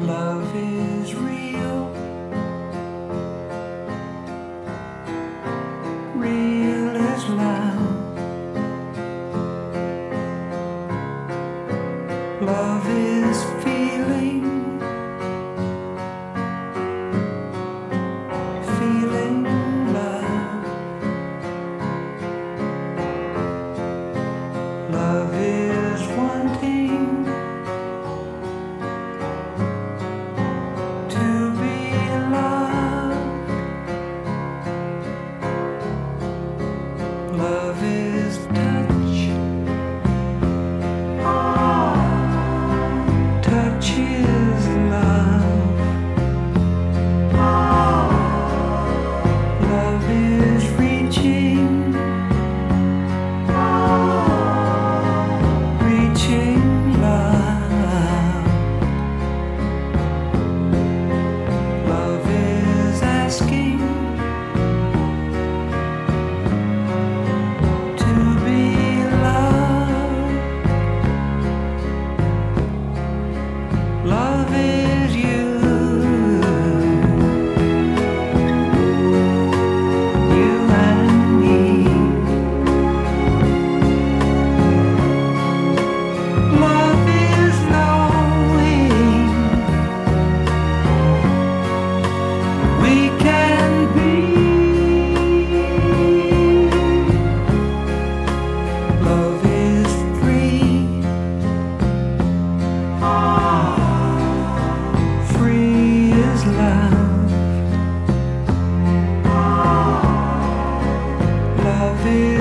Love is real. Real as love. Love this.